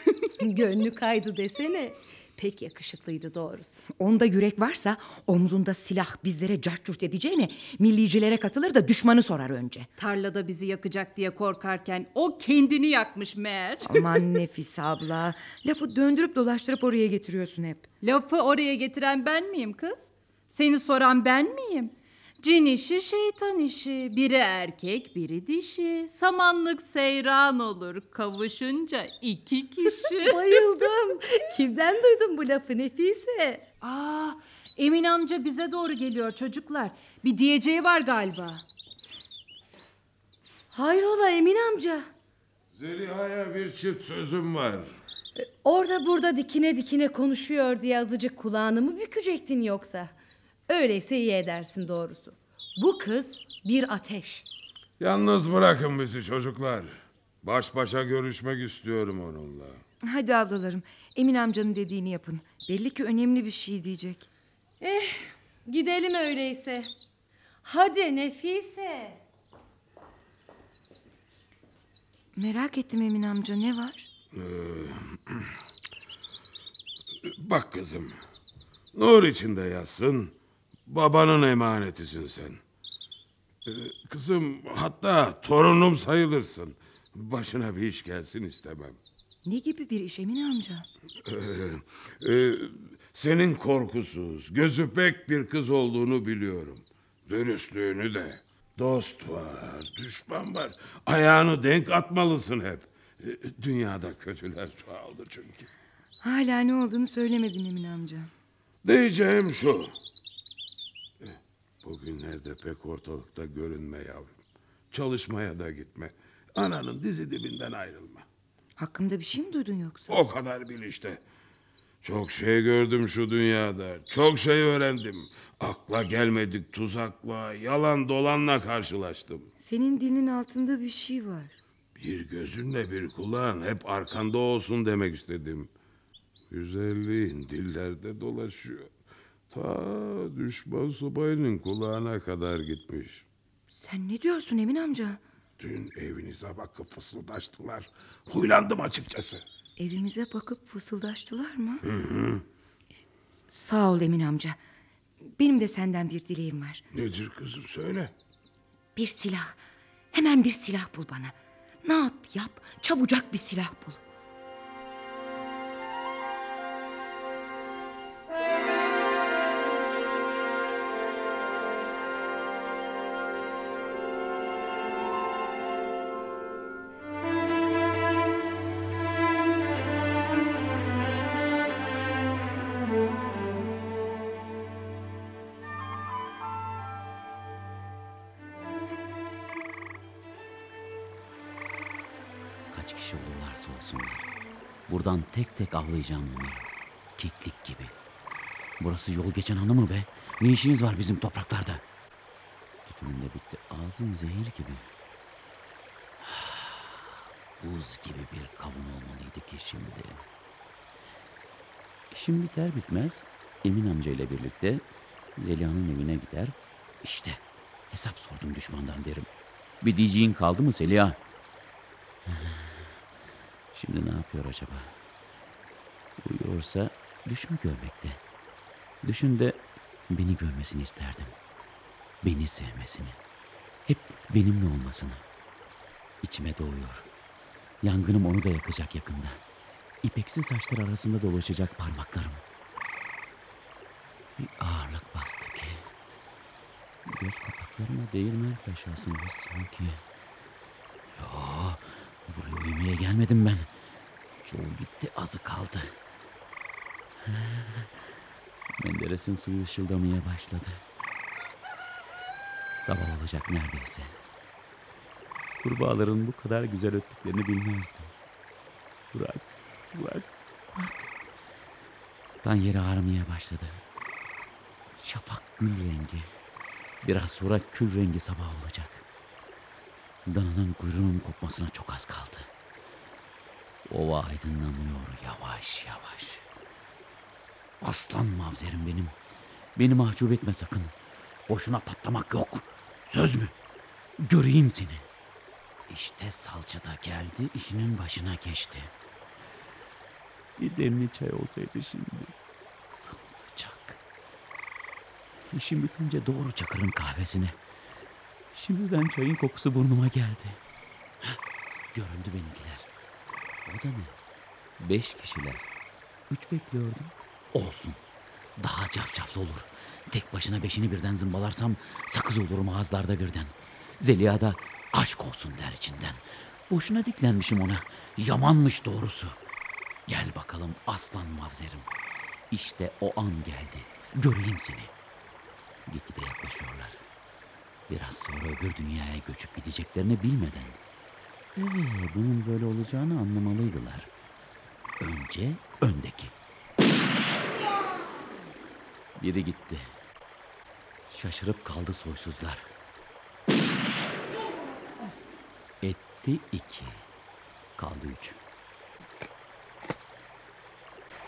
<laughs> Gönlü kaydı desene. Pek yakışıklıydı doğrusu. Onda yürek varsa omzunda silah bizlere cartçurt edeceğine millicilere katılır da düşmanı sorar önce. Tarlada bizi yakacak diye korkarken o kendini yakmış meğer. Aman <laughs> Nefis abla lafı döndürüp dolaştırıp oraya getiriyorsun hep. Lafı oraya getiren ben miyim kız? Seni soran ben miyim? Cin işi şeytan işi. Biri erkek biri dişi. Samanlık seyran olur kavuşunca iki kişi. <laughs> Bayıldım. Kimden duydun bu lafı Nefise? Aa, Emin amca bize doğru geliyor çocuklar. Bir diyeceği var galiba. Hayrola Emin amca? Zeliha'ya bir çift sözüm var. Orada burada dikine dikine konuşuyor diye azıcık kulağını mı bükecektin yoksa? Öyleyse iyi edersin doğrusu. Bu kız bir ateş. Yalnız bırakın bizi çocuklar. Baş başa görüşmek istiyorum onunla. Hadi ablalarım Emin amcanın dediğini yapın. Belli ki önemli bir şey diyecek. Eh gidelim öyleyse. Hadi Nefise. Merak ettim Emin amca ne var? <clears throat> Bak kızım. Nur içinde yatsın. Babanın emanetisin sen. Ee, kızım hatta torunum sayılırsın. Başına bir iş gelsin istemem. Ne gibi bir iş Emin amca? Ee, senin korkusuz, gözü pek bir kız olduğunu biliyorum. Dürüstlüğünü de. Dost var, düşman var. Ayağını denk atmalısın hep. Ee, dünyada kötüler çoğaldı çünkü. Hala ne olduğunu söylemedin Emin amca. Diyeceğim şu. Bugünlerde pek ortalıkta görünme yavrum. Çalışmaya da gitme. Ananın dizi dibinden ayrılma. Hakkımda bir şey mi duydun yoksa? O kadar bil işte. Çok şey gördüm şu dünyada. Çok şey öğrendim. Akla gelmedik tuzakla, yalan dolanla karşılaştım. Senin dilinin altında bir şey var. Bir gözünle bir kulağın hep arkanda olsun demek istedim. Güzelliğin dillerde dolaşıyor. Ta düşman subayının kulağına kadar gitmiş. Sen ne diyorsun Emin amca? Dün evinize bakıp fısıldaştılar. Huylandım açıkçası. Evimize bakıp fısıldaştılar mı? Sağ ol Emin amca. Benim de senden bir dileğim var. Nedir kızım söyle. Bir silah. Hemen bir silah bul bana. Ne yap yap çabucak bir silah bul. Olsunlar. Buradan tek tek avlayacağım onları. Keklik gibi. Burası yol geçen hanı mı be? Ne işiniz var bizim topraklarda? Tütünüm de bitti. Ağzım zehir gibi. <sighs> Buz gibi bir kavun olmalıydı ki şimdi. İşim biter bitmez Emin amca ile birlikte Zeliha'nın evine gider. İşte hesap sordum düşmandan derim. Bir diyeceğin kaldı mı Zeliha? Şimdi ne yapıyor acaba? Uyuyorsa düş mü görmekte? Düşünde beni görmesini isterdim. Beni sevmesini. Hep benimle olmasını. İçime doğuyor. Yangınım onu da yakacak yakında. İpeksi saçlar arasında dolaşacak parmaklarım. Bir ağırlık bastı ki. Göz kapaklarıma değirmen taşı asılmış sanki. Yo, buraya uyumaya gelmedim ben. Çoğu gitti, azı kaldı. <laughs> Menderes'in suyu ışıldamaya başladı. Sabah olacak neredeyse. kurbağaların bu kadar güzel öttüklerini bilmezdim. Bırak, bırak, bırak. Tan yeri ağrımaya başladı. Şafak gül rengi. Biraz sonra kül rengi sabah olacak. Dananın kuyruğunun kopmasına çok az kaldı. Ova aydınlanıyor yavaş yavaş. Aslan mavzerim benim. Beni mahcup etme sakın. Boşuna patlamak yok. Söz mü? Göreyim seni. İşte salça da geldi işinin başına geçti. Bir demli çay olsaydı şimdi. Sımsıcak. İşim bitince doğru çakırın kahvesine. Şimdiden çayın kokusu burnuma geldi. Heh, göründü benimkiler. O da ne? Beş kişiler. Üç bekliyordum. Olsun. Daha cafcaflı olur. Tek başına beşini birden zımbalarsam sakız olurum ağızlarda birden. Zeliha da aşk olsun der içinden. Boşuna diklenmişim ona. Yamanmış doğrusu. Gel bakalım aslan mavzerim. İşte o an geldi. Göreyim seni. Gitgide yaklaşıyorlar. Biraz sonra öbür dünyaya göçüp gideceklerini bilmeden. Ee, bunun böyle olacağını anlamalıydılar. Önce öndeki. Biri gitti. Şaşırıp kaldı soysuzlar. Etti iki. Kaldı üç.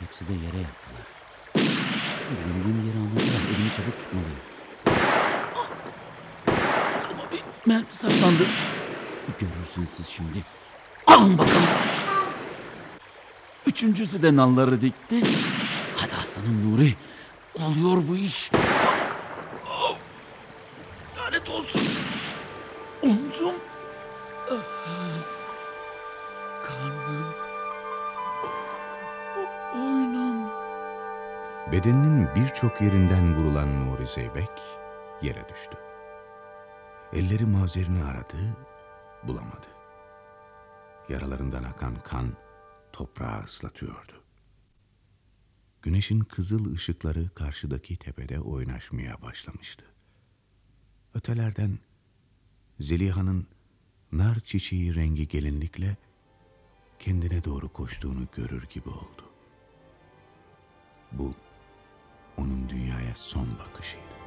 Hepsi de yere yattılar. Bulunduğum yeri anladılar. Elimi çabuk tutmalıyım. Mermi saklandı. Görürsünüz siz şimdi. Alın bakalım. Üçüncüsü de nalları dikti. Hadi aslanım Nuri. Oluyor bu iş. Lanet olsun. Omzum. Karnım. Boynum. Bedeninin birçok yerinden vurulan Nuri Zeybek yere düştü. Elleri mavzerini aradı, bulamadı. Yaralarından akan kan toprağı ıslatıyordu. Güneşin kızıl ışıkları karşıdaki tepede oynaşmaya başlamıştı. Ötelerden Zeliha'nın nar çiçeği rengi gelinlikle kendine doğru koştuğunu görür gibi oldu. Bu onun dünyaya son bakışıydı.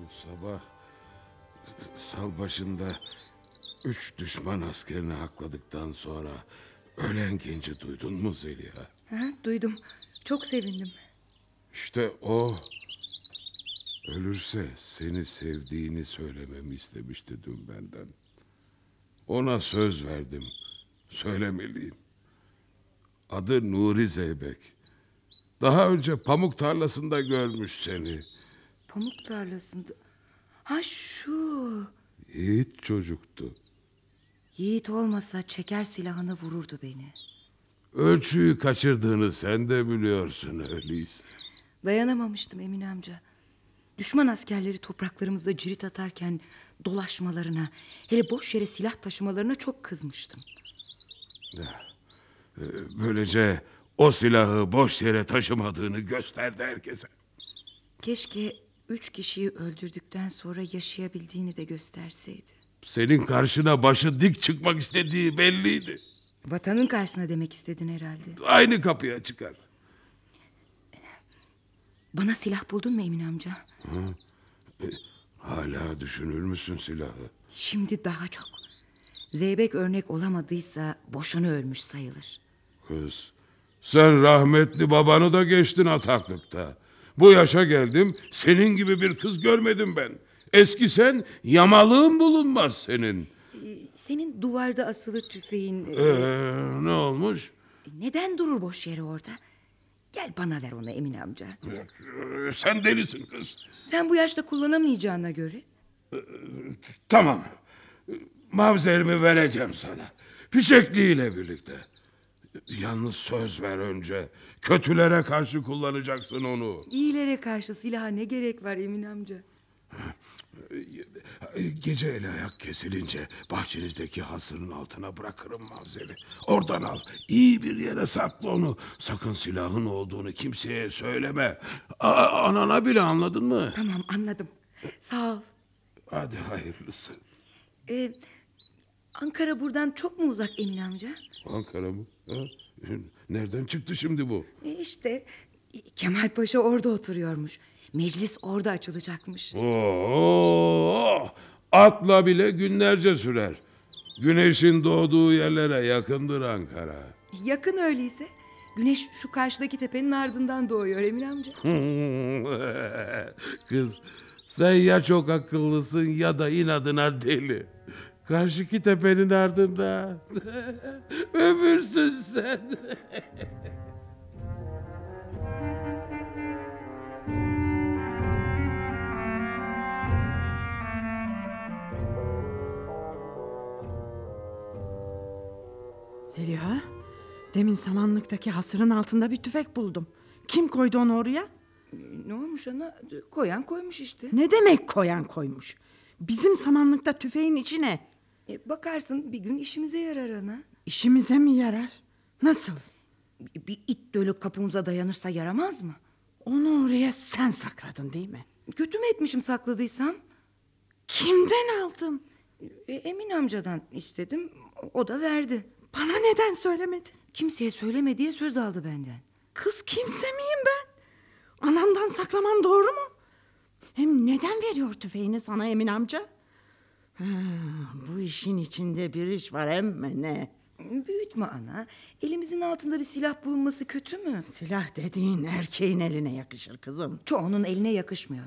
Bu sabah sal başında üç düşman askerini hakladıktan sonra ölen genci duydun mu Zeliha? Ha, duydum. Çok sevindim. İşte o ölürse seni sevdiğini söylememi istemişti dün benden. Ona söz verdim. Söylemeliyim. Adı Nuri Zeybek. Daha önce pamuk tarlasında görmüş seni. Pamuk tarlasında. Ha şu. Yiğit çocuktu. Yiğit olmasa çeker silahını vururdu beni. Ölçüyü kaçırdığını sen de biliyorsun öyleyse. Dayanamamıştım Emin amca. Düşman askerleri topraklarımızda cirit atarken dolaşmalarına, hele boş yere silah taşımalarına çok kızmıştım. Ee, Böylece o silahı boş yere taşımadığını gösterdi herkese. Keşke üç kişiyi öldürdükten sonra yaşayabildiğini de gösterseydi. Senin karşına başı dik çıkmak istediği belliydi. Vatanın karşısına demek istedin herhalde. Aynı kapıya çıkar. Bana silah buldun mu Emin amca? Hala düşünür müsün silahı? Şimdi daha çok. Zeybek örnek olamadıysa boşuna ölmüş sayılır. Kız, sen rahmetli babanı da geçtin ataklıkta. Bu yaşa geldim, senin gibi bir kız görmedim ben. Eski sen, yamalığın bulunmaz senin. Ee, Senin duvarda asılı tüfeğin... e, Ee, ne olmuş? Neden durur boş yere orada? Gel bana ver onu Emin amca. Ee, sen delisin kız. Sen bu yaşta kullanamayacağına göre... Tamam. Mavzerimi vereceğim sana. Fişekliğiyle birlikte. Yalnız söz ver önce. Kötülere karşı kullanacaksın onu. İyilere karşı silaha ne gerek var Emin amca? Gece el ayak kesilince bahçenizdeki hasırın altına bırakırım mavzeri. Oradan al. İyi bir yere sakla onu. Sakın silahın olduğunu kimseye söyleme. A- anana bile anladın mı? Tamam anladım. Sağ ol. Hadi hayırlısı. Ee, Ankara buradan çok mu uzak Emin amca? Ankara mı? Ha? Nereden çıktı şimdi bu? E işte Kemal Paşa orada oturuyormuş. Meclis orada açılacakmış. Oo, atla bile günlerce sürer. Güneşin doğduğu yerlere yakındır Ankara. Yakın öyleyse. Güneş şu karşıdaki tepenin ardından doğuyor Emin amca. <laughs> Kız sen ya çok akıllısın ya da inadına deli. Karşıki tepenin ardında. <laughs> Ömürsün sen. <laughs> Zeliha, demin samanlıktaki hasırın altında bir tüfek buldum. Kim koydu onu oraya? Ne olmuş ana? Koyan koymuş işte. Ne demek koyan koymuş? Bizim samanlıkta tüfeğin içine. E, bakarsın bir gün işimize yarar ana. İşimize mi yarar? Nasıl? Bir it dölü kapımıza dayanırsa yaramaz mı? Onu oraya sen sakladın değil mi? Kötü mü etmişim sakladıysam? Kimden aldın? E, Emin amcadan istedim. O da verdi. Bana neden söylemedin? Kimseye söyleme diye söz aldı benden. Kız kimse miyim ben? Anandan saklaman doğru mu? Hem neden veriyor tüfeğini sana Emin amca? Ha, bu işin içinde bir iş var emme ne? Büyütme ana. Elimizin altında bir silah bulunması kötü mü? Silah dediğin erkeğin eline yakışır kızım. Çoğunun eline yakışmıyor.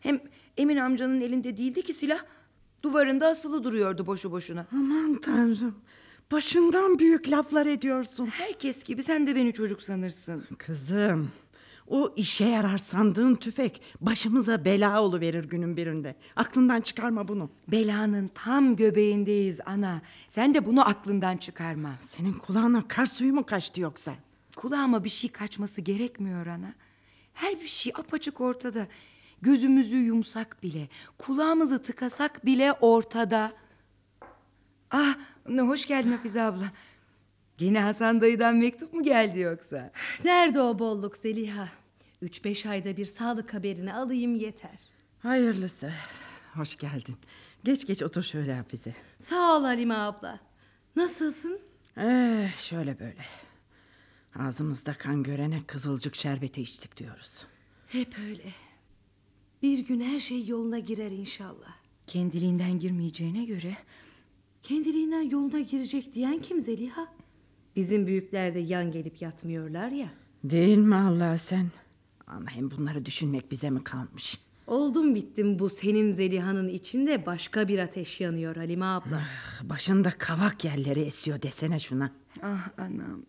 Hem Emin amcanın elinde değildi ki silah. Duvarında asılı duruyordu boşu boşuna. Aman tanrım. Başından büyük laflar ediyorsun. Herkes gibi sen de beni çocuk sanırsın. Kızım, o işe yarar sandığın tüfek başımıza bela verir günün birinde. Aklından çıkarma bunu. Belanın tam göbeğindeyiz ana. Sen de bunu aklından çıkarma. Senin kulağına kar suyu mu kaçtı yoksa? Kulağıma bir şey kaçması gerekmiyor ana. Her bir şey apaçık ortada. Gözümüzü yumsak bile, kulağımızı tıkasak bile ortada. Ah, hoş geldin Hafize abla. Yine Hasan dayıdan mektup mu geldi yoksa? Nerede o bolluk Zeliha? Üç beş ayda bir sağlık haberini alayım yeter. Hayırlısı. Hoş geldin. Geç geç otur şöyle Hafize. Sağ ol Halime abla. Nasılsın? Eh, şöyle böyle. Ağzımızda kan görene kızılcık şerbeti içtik diyoruz. Hep öyle. Bir gün her şey yoluna girer inşallah. Kendiliğinden girmeyeceğine göre Kendiliğinden yoluna girecek diyen kim Zeliha? Bizim büyükler de yan gelip yatmıyorlar ya. Değil mi Allah sen? Ama hem bunları düşünmek bize mi kalmış? Oldum bittim bu senin Zeliha'nın içinde başka bir ateş yanıyor Halime abla. Başında kavak yerleri esiyor desene şuna. Ah anam.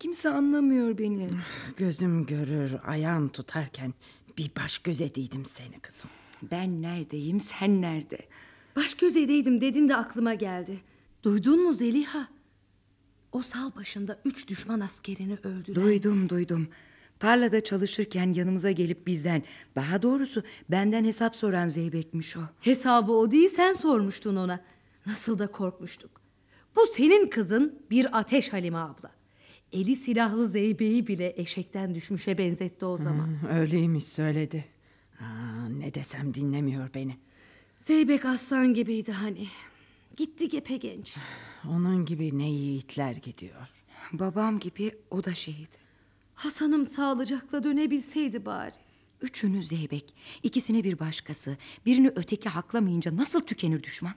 Kimse anlamıyor beni. Gözüm görür ayağın tutarken bir baş göz ediydim seni kızım. Ben neredeyim sen nerede? Baş göz edeydim dedin de aklıma geldi. Duydun mu Zeliha? O sal başında üç düşman askerini öldüren. Duydum duydum. Tarlada çalışırken yanımıza gelip bizden, daha doğrusu benden hesap soran Zeybek'miş o. Hesabı o değil sen sormuştun ona. Nasıl da korkmuştuk. Bu senin kızın bir ateş Halime abla. Eli silahlı Zeybe'yi bile eşekten düşmüşe benzetti o zaman. <laughs> Öyleymiş söyledi. Aa, ne desem dinlemiyor beni. Zeybek aslan gibiydi hani. Gitti gepe genç. Onun gibi ne yiğitler gidiyor. Babam gibi o da şehit. Hasan'ım sağlıcakla dönebilseydi bari. Üçünü Zeybek, ikisine bir başkası, birini öteki haklamayınca nasıl tükenir düşman?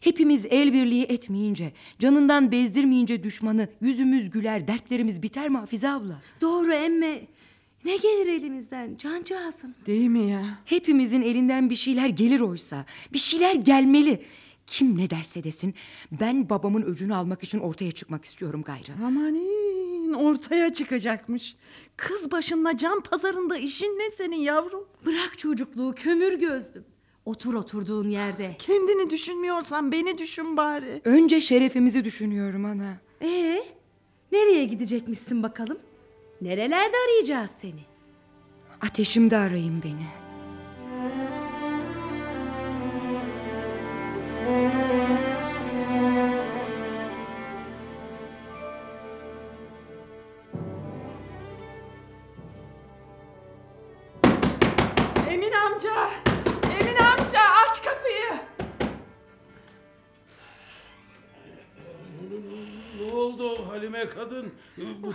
Hepimiz el birliği etmeyince, canından bezdirmeyince düşmanı yüzümüz güler, dertlerimiz biter mi Hafize abla? Doğru emme. Ne gelir elimizden cancağızım? Değil mi ya? Hepimizin elinden bir şeyler gelir oysa. Bir şeyler gelmeli. Kim ne derse desin ben babamın öcünü almak için ortaya çıkmak istiyorum gayrı. Amanin ortaya çıkacakmış. Kız başında can pazarında işin ne senin yavrum? Bırak çocukluğu kömür gözlüm. Otur oturduğun yerde. Kendini düşünmüyorsan beni düşün bari. Önce şerefimizi düşünüyorum ana. Ee, nereye gidecekmişsin bakalım? Nerelerde arayacağız seni? Ateşimde arayın beni.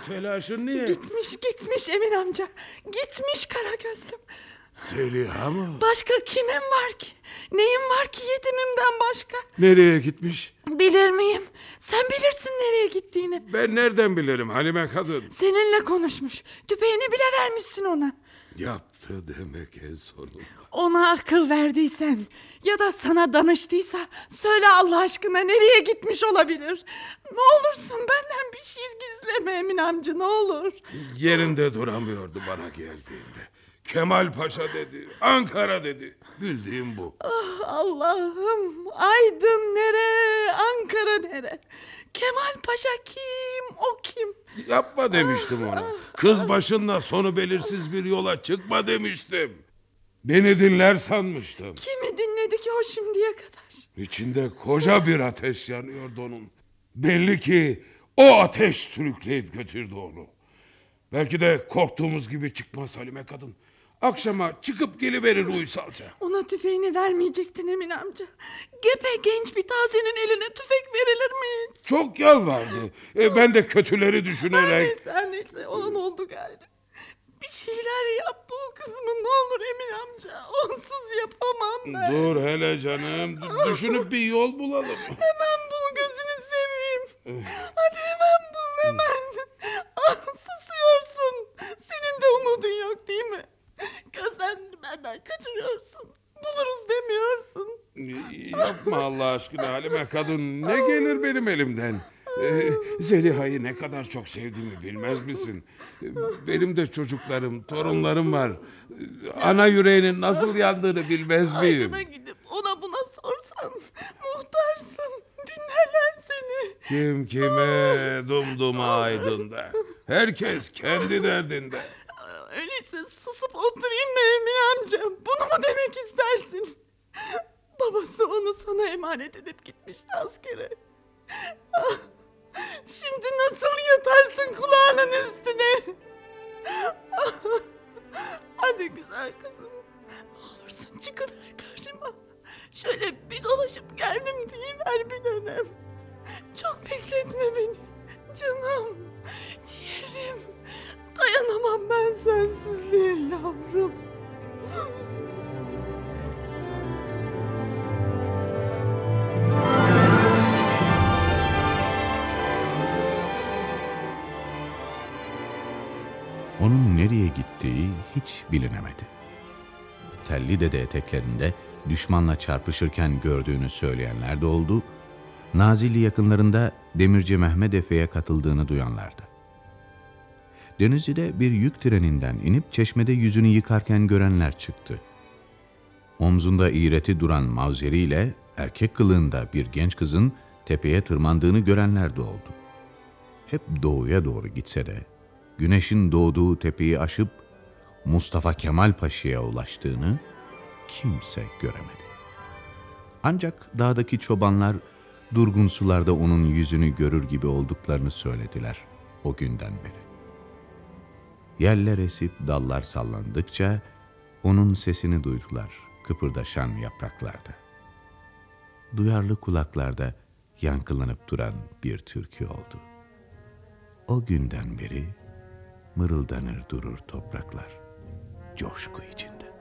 Telaşın niye? Gitmiş gitmiş Emin amca. Gitmiş kara gözlüm. Zeliha mı? Başka kimin var ki? Neyim var ki yetimimden başka? Nereye gitmiş? Bilir miyim? Sen bilirsin nereye gittiğini. Ben nereden bilirim Halime kadın? Seninle konuşmuş. Tüpeğini bile vermişsin ona. Yaptı demek en sonunda. Ona akıl verdiysen ya da sana danıştıysa söyle Allah aşkına nereye gitmiş olabilir? Ne olursun benden bir şey gizleme Emin amca ne olur. Yerinde duramıyordu bana geldiğinde. Kemal Paşa dedi, Ankara dedi. Bildiğim bu. Ah Allah'ım Aydın nere Ankara nere? Kemal Paşa kim o kim? Yapma demiştim ona. Kız başınla sonu belirsiz bir yola çıkma demiştim. Beni dinler sanmıştım. Kimi dinledi ki o şimdiye kadar? İçinde koca bir ateş yanıyordu onun. Belli ki o ateş sürükleyip götürdü onu. Belki de korktuğumuz gibi çıkmaz Halime kadın. Akşama çıkıp geliverir uysalca. Ona tüfeğini vermeyecektin Emin amca. Gepe genç bir tazenin eline tüfek verilir mi hiç? Çok yalvardı. E, ben de kötüleri Her düşünerek... neyse her neyse olan oldu gayrı. Bir şeyler yap bul kızımı ne olur Emin amca. Onsuz yapamam ben. Dur hele canım. Düşünüp bir yol bulalım. Hemen bul gözünü seveyim. Hadi hemen bul hemen. Ah susuyorsun. Senin de umudun yok değil mi? Gözlerini benden kaçırıyorsun. Buluruz demiyorsun. Yapma Allah aşkına Halime kadın. Ne gelir benim elimden? Ee, Zeliha'yı ne kadar çok sevdiğimi bilmez misin? Benim de çocuklarım, torunlarım var. Ana yüreğinin nasıl yandığını bilmez miyim? Aydın'a gidip ona buna sorsan. Muhtarsın. Dinlerler seni. Kim kime dumduma aydında. Herkes kendi derdinde. Öyleyse susup oturayım mı Emin amca? Bunu mu demek istersin? Babası onu sana emanet edip gitmişti askere. Ah, Şimdi nasıl yatarsın kulağının üstüne? Ah, Hadi güzel kızım. Ne olursun çıkıver karşıma. Şöyle bir dolaşıp geldim deyiver bir dönem. Çok bekletme beni. Canım, ciğerim. Dayanamam ben sensizliğe yavrum. Onun nereye gittiği hiç bilinemedi. Telli dede eteklerinde düşmanla çarpışırken gördüğünü söyleyenler de oldu. Nazilli yakınlarında Demirci Mehmet Efe'ye katıldığını duyanlardı. Denizli'de bir yük treninden inip çeşmede yüzünü yıkarken görenler çıktı. Omzunda iğreti duran mavzeriyle erkek kılığında bir genç kızın tepeye tırmandığını görenler de oldu. Hep doğuya doğru gitse de güneşin doğduğu tepeyi aşıp Mustafa Kemal Paşa'ya ulaştığını kimse göremedi. Ancak dağdaki çobanlar durgun sularda onun yüzünü görür gibi olduklarını söylediler o günden beri. Yeller esip dallar sallandıkça onun sesini duydular kıpırdaşan yapraklarda. Duyarlı kulaklarda yankılanıp duran bir türkü oldu. O günden beri mırıldanır durur topraklar coşku içinde.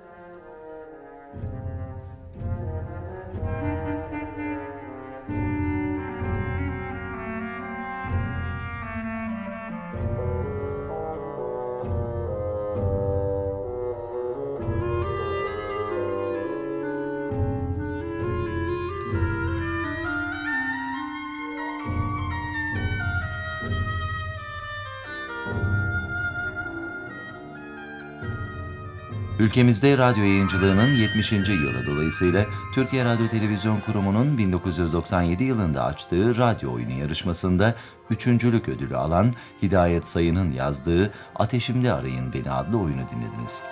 Ülkemizde radyo yayıncılığının 70. yılı dolayısıyla Türkiye Radyo Televizyon Kurumu'nun 1997 yılında açtığı radyo oyunu yarışmasında üçüncülük ödülü alan Hidayet Sayın'ın yazdığı Ateşimde Arayın Beni adlı oyunu dinlediniz.